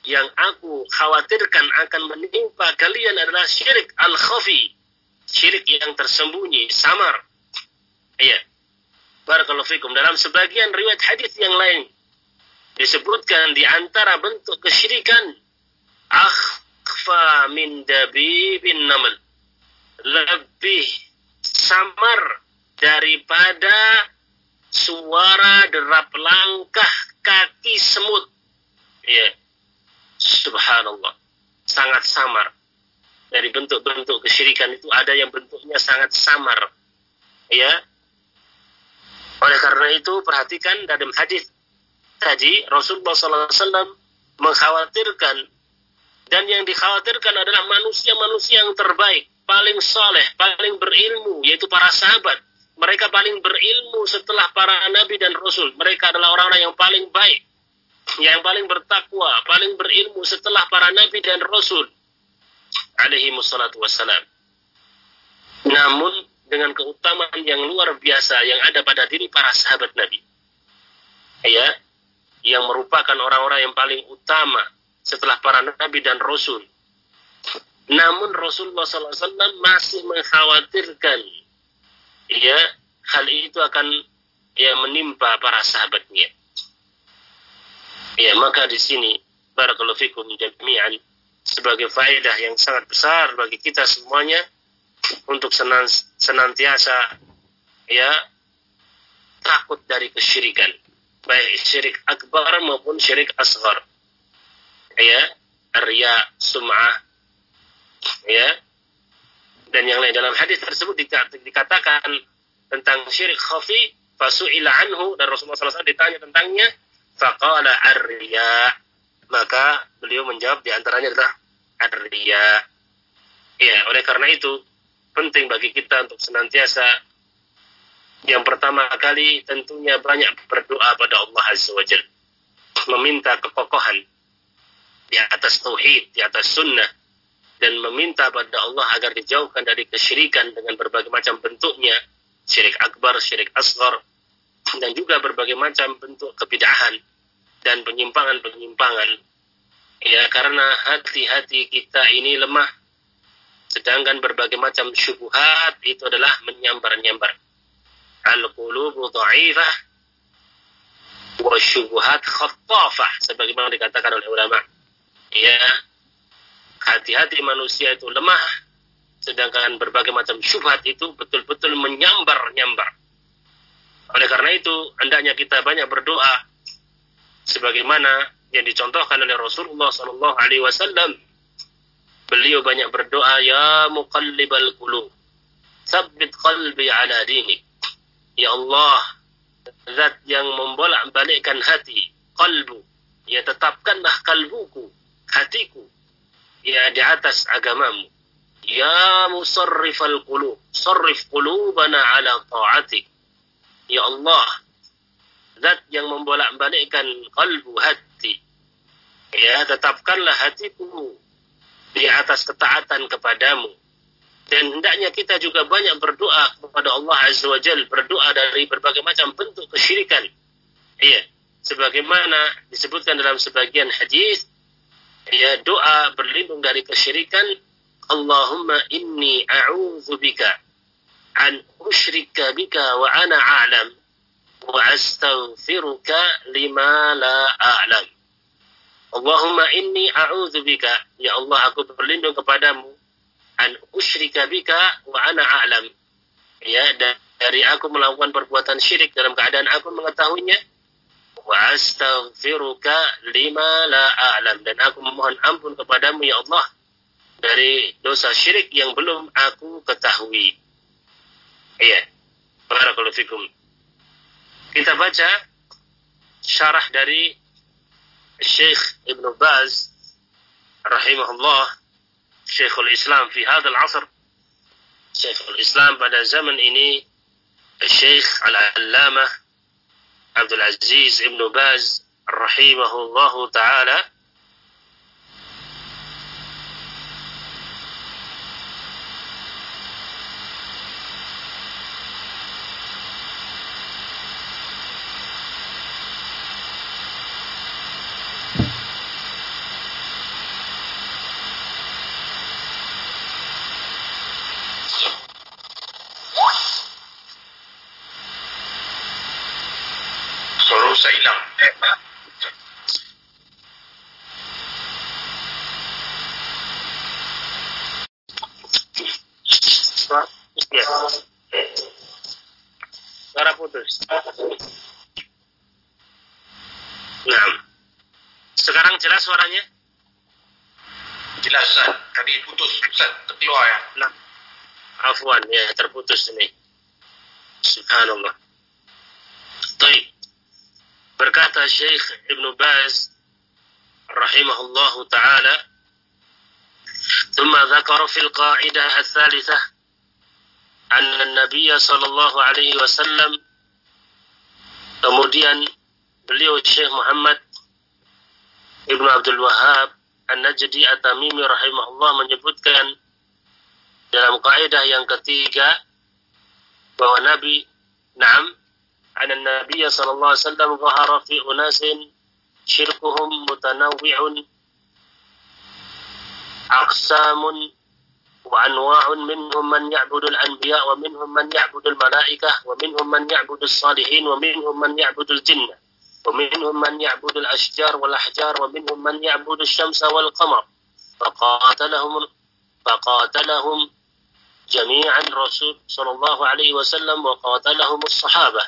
yang aku khawatirkan akan menimpa kalian adalah syirik al khafi. Syirik yang tersembunyi, samar. Iya. Barakallahu fikum. Dalam sebagian riwayat hadis yang lain disebutkan di antara bentuk kesyirikan akhfa min dabibin namal. Lebih samar daripada suara derap langkah kaki semut. Ya. Subhanallah. Sangat samar. Dari bentuk-bentuk kesyirikan itu ada yang bentuknya sangat samar. Ya. Oleh karena itu perhatikan dalam hadis tadi Rasulullah SAW mengkhawatirkan dan yang dikhawatirkan adalah manusia-manusia yang terbaik, paling soleh, paling berilmu, yaitu para sahabat mereka paling berilmu setelah para nabi dan rasul. Mereka adalah orang-orang yang paling baik, yang paling bertakwa, paling berilmu setelah para nabi dan rasul. Alaihi wassalatu wassalam. Namun dengan keutamaan yang luar biasa yang ada pada diri para sahabat Nabi. Ya, yang merupakan orang-orang yang paling utama setelah para nabi dan rasul. Namun Rasulullah SAW masih mengkhawatirkan ya hal itu akan ya menimpa para sahabatnya. Ya, maka di sini barakallahu fikum jami'an sebagai faedah yang sangat besar bagi kita semuanya untuk senantiasa ya takut dari kesyirikan. Baik syirik akbar maupun syirik asghar. Ya ria sum'ah. Ya dan yang lain. Dalam hadis tersebut dikatakan tentang syirik khafi fasu'ila anhu dan Rasulullah SAW ditanya tentangnya faqala arya maka beliau menjawab di antaranya adalah arya ya oleh karena itu penting bagi kita untuk senantiasa yang pertama kali tentunya banyak berdoa pada Allah Azza wa meminta kekokohan di atas tauhid di atas sunnah dan meminta pada Allah agar dijauhkan dari kesyirikan dengan berbagai macam bentuknya, syirik akbar, syirik asghar, dan juga berbagai macam bentuk kebidahan dan penyimpangan-penyimpangan Ya, karena hati-hati kita ini lemah. Sedangkan berbagai macam syubhat itu adalah menyambar-nyambar. Al-qulubu dha'ifah wa syubhat khattafah sebagaimana dikatakan oleh ulama. Ya, hati-hati manusia itu lemah sedangkan berbagai macam syubhat itu betul-betul menyambar-nyambar. Oleh karena itu, hendaknya kita banyak berdoa sebagaimana yang dicontohkan oleh Rasulullah sallallahu alaihi wasallam. Beliau banyak berdoa, "Ya muqallibal qulub, tsabbit qalbi ala dinik." Ya Allah, zat yang membolak-balikkan hati, kalbu, ya tetapkanlah kalbuku, hatiku, ya di atas agamamu. Ya musarrifal qulub, sarrif qulubana ala ta'atik. Ya Allah, zat yang membolak-balikkan kalbu hati. Ya, tetapkanlah hatiku di atas ketaatan kepadamu. Dan hendaknya kita juga banyak berdoa kepada Allah Azza wa berdoa dari berbagai macam bentuk kesyirikan. Iya, sebagaimana disebutkan dalam sebagian hadis, ya doa berlindung dari kesyirikan Allahumma inni a'udzu bika an usyrika bika wa ana a'lam wa astaghfiruka lima la a'lam. Allahumma inni a'udzu bika ya Allah aku berlindung kepadamu an usyrika bika wa ana a'lam. Ya dari aku melakukan perbuatan syirik dalam keadaan aku mengetahuinya wa astaghfiruka lima la a'lam dan aku memohon ampun kepadamu ya Allah dari dosa syirik yang belum aku ketahui. Iya. Barakallahu fikum. Kita baca syarah dari Syekh Ibn Baz rahimahullah Syekhul Islam fi hadzal asr Syekhul Islam pada zaman ini Syekh Al-Allamah Abdul Aziz Ibn Baz rahimahullahu taala Nah, sekarang jelas suaranya? Jelas, Ustaz. Tadi putus, Ustaz. Terkeluar ya. Nah, afwan ya, terputus ini. Subhanallah. Baik. Berkata Syekh Ibn Baz rahimahullahu taala ثم ذكر في القاعدة الثالثة أن النبي صلى الله عليه وسلم kemudian beliau Syekh Muhammad Ibnu Abdul Wahab An-Najdi At-Tamimi rahimahullah menyebutkan dalam kaidah yang ketiga bahwa Nabi Naam an Nabi sallallahu alaihi wasallam zahara fi unasin syirkuhum mutanawwi'un aqsamun wa anwa'un minhum man ya'budu al-anbiya wa minhum man ya'budu al-malaikah wa minhum man ya'budu as-salihin wa minhum man ya'budu al-jinnah ومنهم من يعبد الأشجار والأحجار ومنهم من يعبد الشمس والقمر فقاتلهم فقاتلهم جميعا رسول صلى الله عليه وسلم وقاتلهم الصحابة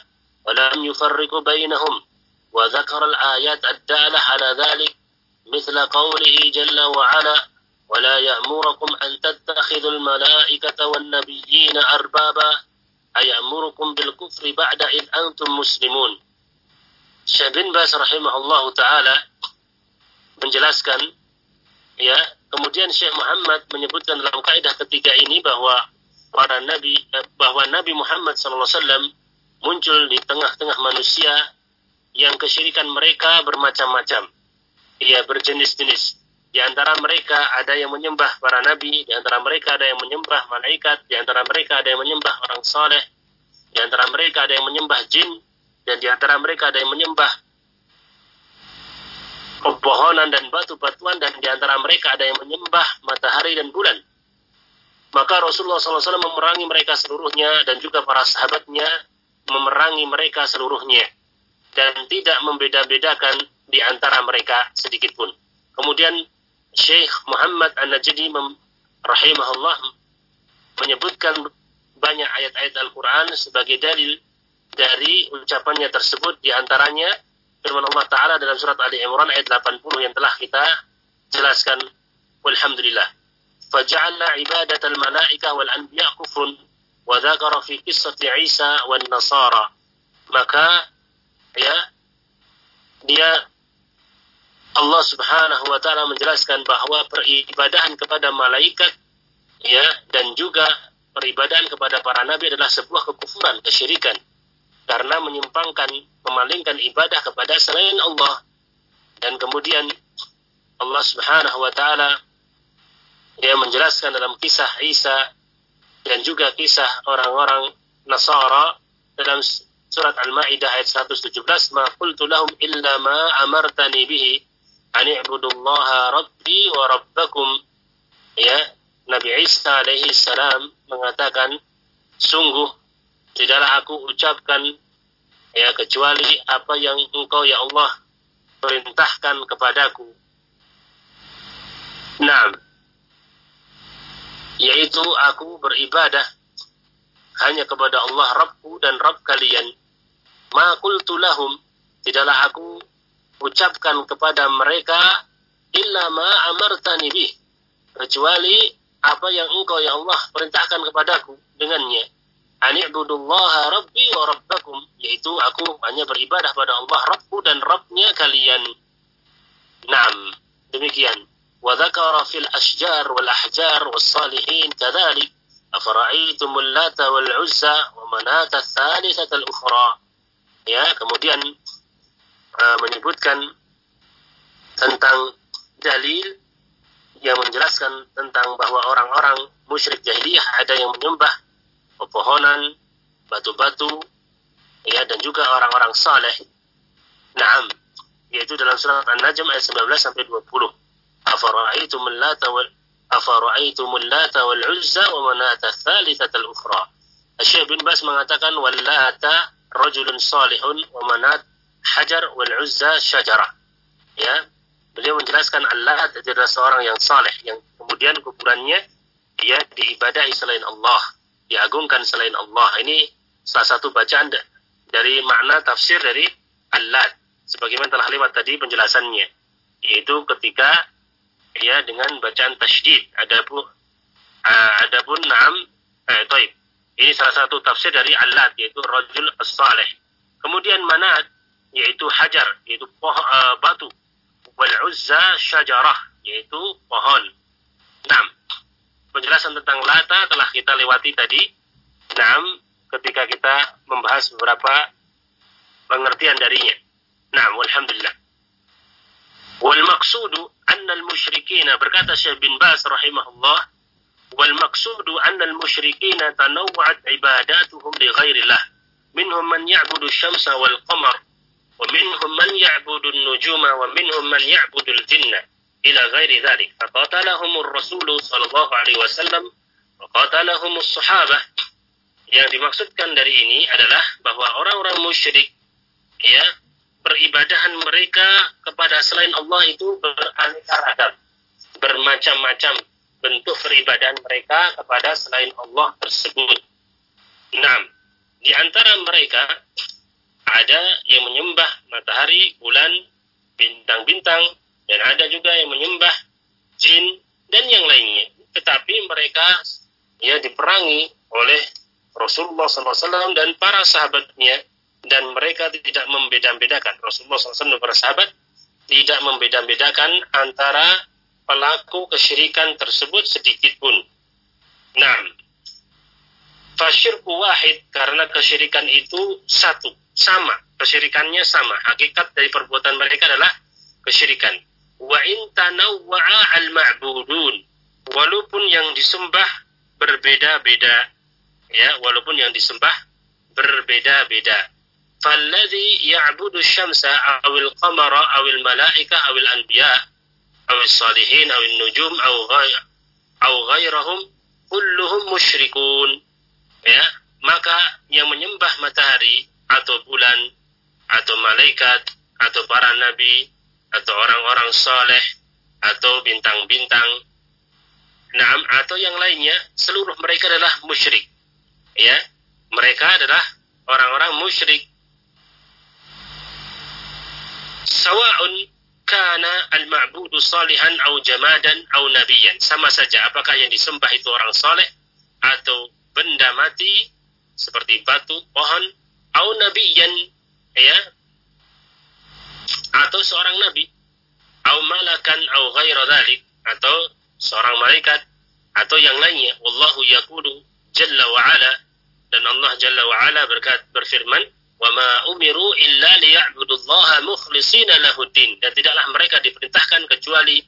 ولم يفرق بينهم وذكر الآيات الدالة على ذلك مثل قوله جل وعلا ولا يأمركم أن تتخذوا الملائكة والنبيين أربابا أيأمركم بالكفر بعد إذ أنتم مسلمون. Syekh bin Bas rahimahullah taala menjelaskan ya kemudian Syekh Muhammad menyebutkan dalam kaidah ketiga ini bahwa para nabi eh, bahwa Nabi Muhammad SAW muncul di tengah-tengah manusia yang kesyirikan mereka bermacam-macam. Ya berjenis-jenis. Di antara mereka ada yang menyembah para nabi di antara mereka ada yang menyembah malaikat di antara mereka ada yang menyembah orang saleh di antara mereka ada yang menyembah jin dan di antara mereka ada yang menyembah pepohonan dan batu-batuan dan di antara mereka ada yang menyembah matahari dan bulan. Maka Rasulullah SAW memerangi mereka seluruhnya dan juga para sahabatnya memerangi mereka seluruhnya dan tidak membeda-bedakan di antara mereka sedikit pun. Kemudian Syekh Muhammad An-Najdi rahimahullah menyebutkan banyak ayat-ayat Al-Quran sebagai dalil dari ucapannya tersebut di antaranya firman Allah Ta'ala dalam surat Ali Imran ayat 80 yang telah kita jelaskan. Walhamdulillah. Faja'alna ibadat al-malaika wal-anbiya kufrun wa dhakara fi kisati Isa wal Nasara. Maka ya dia Allah Subhanahu wa taala menjelaskan bahwa peribadahan kepada malaikat ya dan juga peribadahan kepada para nabi adalah sebuah kekufuran, kesyirikan karena menyimpangkan, memalingkan ibadah kepada selain Allah. Dan kemudian Allah Subhanahu wa taala dia menjelaskan dalam kisah Isa dan juga kisah orang-orang Nasara dalam surat Al-Maidah ayat 117 ma qultu lahum illa ma amartani bihi an i'budullaha rabbi wa rabbakum ya Nabi Isa alaihi salam mengatakan sungguh tidaklah aku ucapkan ya kecuali apa yang engkau ya Allah perintahkan kepadaku. Nah, yaitu aku beribadah hanya kepada Allah Rabbku dan Rabb kalian. Ma qultu lahum tidaklah aku ucapkan kepada mereka illa ma amartani bih kecuali apa yang engkau ya Allah perintahkan kepadaku dengannya. Ani'budullaha rabbi wa rabbakum. Yaitu aku hanya beribadah pada Allah Rabbu dan Rabbnya kalian. Naam. Demikian. Wa dhakara fil ashjar wal ahjar wal salihin kadhalik. Afara'itumul lata wal uzza wa manata thalithat al ukhra. Ya, kemudian uh, menyebutkan tentang dalil yang menjelaskan tentang bahwa orang-orang musyrik jahiliyah ada yang menyembah pepohonan, batu-batu, ya dan juga orang-orang saleh. Naam, yaitu dalam surat An-Najm ayat 19 sampai 20. Afara'aitum Lata wal Afara'aitum Lata wal Uzza wa Manata tsalitsata al-ukhra. Syekh bin Bas mengatakan rajulun salihun wa Manat hajar wal Uzza. Ya, beliau menjelaskan Allah adalah seorang yang saleh yang kemudian kuburannya dia diibadahi selain Allah diagungkan selain Allah ini salah satu bacaan dari makna tafsir dari Allah sebagaimana telah lewat tadi penjelasannya yaitu ketika ya dengan bacaan tasydid. Adapun uh, adapun na'am eh taib. Ini salah satu tafsir dari Allah yaitu rajul as-salih. Kemudian manat yaitu hajar yaitu poh, uh, batu. Wal uzza syajarah yaitu pohon. Naam. Penjelasan tentang lata telah kita lewati tadi. Naam ketika kita membahas beberapa pengertian darinya. Naam, walhamdulillah. Wal maqsudu anna al-musyrikina berkata Syekh bin Bas rahimahullah wal maqsudu anna al-musyrikina tanawwa'at ibadatuhum li ghairillah minhum man ya'budu asy-syamsa wal qamar wa minhum man ya'budu an-nujuma wa minhum man ya'budu al-jinna ila ghairi dhalik. Faqatalahum ar-rasul sallallahu alaihi wasallam wa qatalahum as-sahabah yang dimaksudkan dari ini adalah bahwa orang-orang musyrik ya peribadahan mereka kepada selain Allah itu beraneka ragam, bermacam-macam bentuk peribadahan mereka kepada selain Allah tersebut. Enam, di antara mereka ada yang menyembah matahari, bulan, bintang-bintang, dan ada juga yang menyembah jin dan yang lainnya. Tetapi mereka ya diperangi oleh Rasulullah SAW dan para sahabatnya dan mereka tidak membeda-bedakan. Rasulullah SAW dan para sahabat tidak membeda-bedakan antara pelaku kesyirikan tersebut sedikit pun. Nah, fasyirku wahid karena kesyirikan itu satu, sama. Kesyirikannya sama. Hakikat dari perbuatan mereka adalah kesyirikan wa intanawwa'a al-ma'budun. Walaupun yang disembah berbeda-beda ya walaupun yang disembah berbeda-beda. Falladhi ya'budu syamsa awil qamara awil malaika awil anbiya awil salihin awil nujum aw ghair aw ghairahum kulluhum musyrikun. Ya maka yang menyembah matahari atau bulan atau malaikat atau para nabi atau orang-orang soleh atau bintang-bintang Naam atau yang lainnya seluruh mereka adalah musyrik. Ya, mereka adalah orang-orang musyrik. Sawa'un kana al-ma'budu salihan au jamadan au nabiyan. Sama saja apakah yang disembah itu orang soleh atau benda mati seperti batu, pohon, au nabiyan ya atau seorang nabi. Au malakan au ghaira dhalik atau seorang malaikat atau yang lainnya. Wallahu yaqulu jalla wa ala dan Allah jalla wa ala berkat berfirman wa ma umiru illa liya'budullaha mukhlishina lahuddin. Dan tidaklah mereka diperintahkan kecuali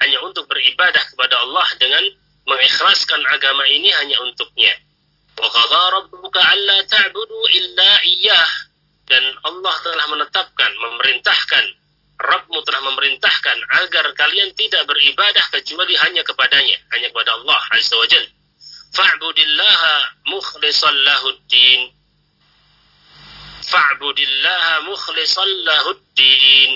hanya untuk beribadah kepada Allah dengan mengikhlaskan agama ini hanya untuknya. Wa qadha rabbuka alla ta'budu illa iyyah dan Allah telah menetapkan memerintahkan Rabbmu telah memerintahkan agar kalian tidak beribadah kecuali hanya kepadanya, hanya kepada Allah Azza wa Jal. Fa'budillaha mukhlisan lahuddin. Fa'budillaha mukhlisan lahuddin.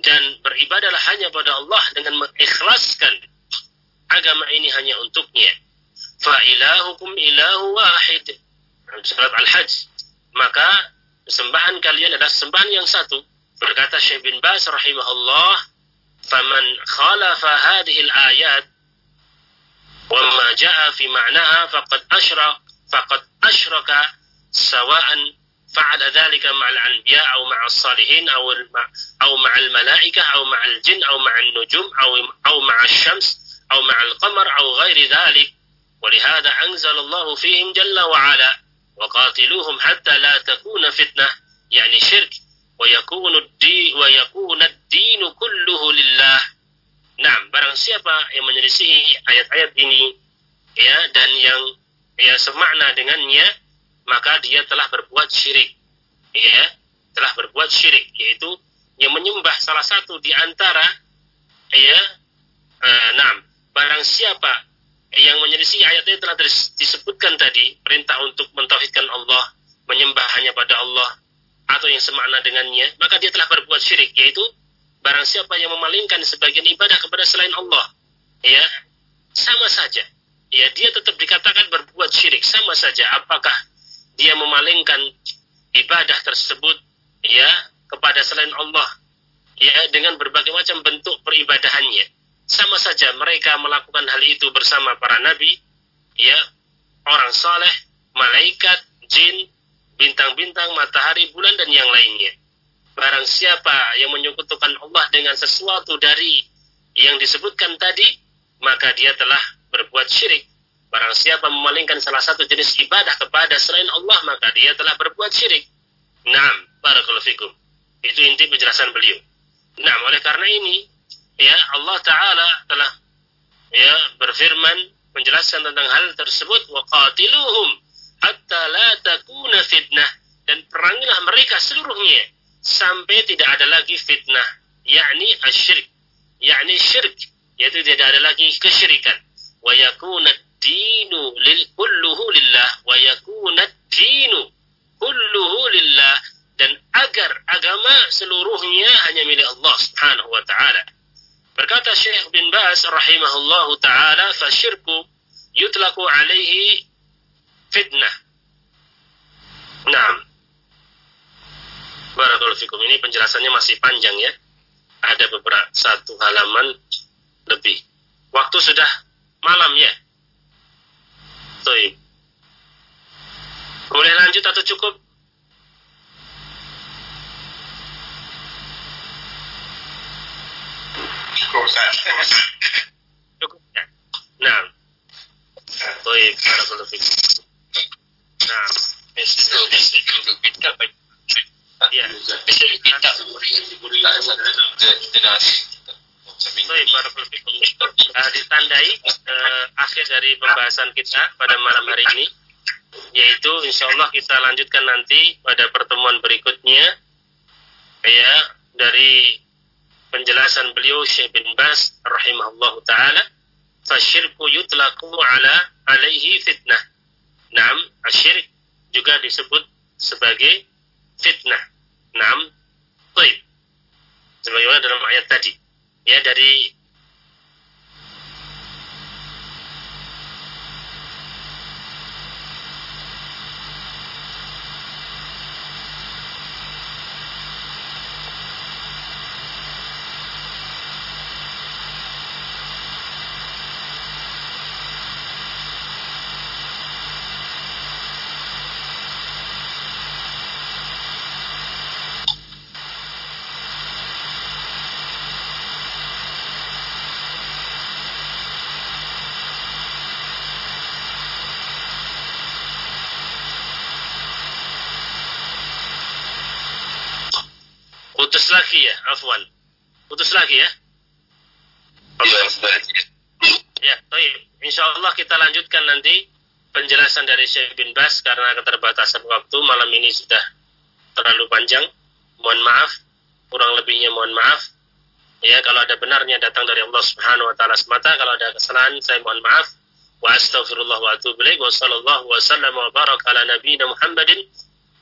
Dan beribadalah hanya pada Allah dengan mengikhlaskan agama ini hanya untuknya. Fa'ilahukum ilahu wahid. Surat Al-Hajj. Maka sembahan kalian adalah sembahan yang satu Berkata Syekh bin Bas rahimahullah, "Faman khalafa hadhihi al-ayat wa ma jaa fi ma'naha faqad ashrak faqad ashraka sawa'an فعل ذلك مع الأنبياء أو مع الصالحين أو أو مع الملائكة أو مع الجن أو مع النجوم أو أو مع الشمس أو مع القمر أو غير ذلك ولهذا أنزل الله فيهم جل وعلا وقاتلوهم حتى لا تكون فتنة يعني شرك wa yakunu di wa yakuna dinu kulluhu lillah. Nah, barang siapa yang menyelisihi ayat-ayat ini ya dan yang ya semakna dengannya, maka dia telah berbuat syirik. Ya, telah berbuat syirik yaitu yang menyembah salah satu di antara ya uh, nah, barang siapa yang menyelisih ayatnya telah disebutkan tadi perintah untuk mentauhidkan Allah, menyembah hanya pada Allah, atau yang semakna dengannya, maka dia telah berbuat syirik, yaitu barang siapa yang memalingkan sebagian ibadah kepada selain Allah, ya sama saja. Ya, dia tetap dikatakan berbuat syirik sama saja. Apakah dia memalingkan ibadah tersebut ya kepada selain Allah ya dengan berbagai macam bentuk peribadahannya. Sama saja mereka melakukan hal itu bersama para nabi, ya, orang saleh, malaikat, jin, bintang-bintang, matahari, bulan, dan yang lainnya. Barang siapa yang menyekutukan Allah dengan sesuatu dari yang disebutkan tadi, maka dia telah berbuat syirik. Barang siapa memalingkan salah satu jenis ibadah kepada selain Allah, maka dia telah berbuat syirik. Naam, barakallahu. Itu inti penjelasan beliau. Nah, oleh karena ini, ya Allah Ta'ala telah ya berfirman menjelaskan tentang hal tersebut wa qatiluhum hatta la takuna fitnah. Dan perangilah mereka seluruhnya sampai tidak ada lagi fitnah yakni asyrik yakni syirik yaitu tidak ada lagi kesyirikan. Wa yakuna dinu lil kulluhu lillah wa yakuna dinu kulluhu lillah. Dan agar agama seluruhnya hanya milik Allah Subhanahu wa taala berkata Syekh bin Baz rahimahullahu taala fasyirku yutlaqu alaihi fitnah. Nah, Barakallahu fikum. Ini penjelasannya masih panjang ya. Ada beberapa satu halaman lebih. Waktu sudah malam ya. Tuh. Boleh lanjut atau cukup? Cukup, Ustaz. Cukup ya. Nah. Tuh, barakallahu fikum. Nah, Itu bisa juga kita ya. bisa kita Baik, barakallahu fikum. Uh, ditandai uh, akhir dari pembahasan kita pada malam hari ini. yaitu insya Allah kita lanjutkan nanti pada pertemuan berikutnya ya dari penjelasan beliau Syekh bin Bas rahimahullah taala fasyirku yutlaqu ala alaihi fitnah. Naam, asyirik juga disebut sebagai fitnah. Naam, baik. Sebagaimana dalam ayat tadi. Ya dari Putus lagi ya, Afwan. Putus lagi ya? Iya, sudah. Ya, baik. Insya Allah kita lanjutkan nanti penjelasan dari Syekh bin Bas karena keterbatasan waktu malam ini sudah terlalu panjang. Mohon maaf, kurang lebihnya mohon maaf. Ya, kalau ada benarnya datang dari Allah Subhanahu wa taala semata, kalau ada kesalahan saya mohon maaf. Wa astaghfirullah wa atubu ilaih wa sallallahu wa sallam wa barak ala nabiyina Muhammadin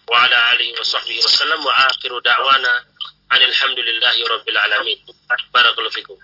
wa ala alihi wa sahbihi wa sallam wa akhiru da'wana Alhamdulillahi Rabbil Alamin. Barakallahu fikum.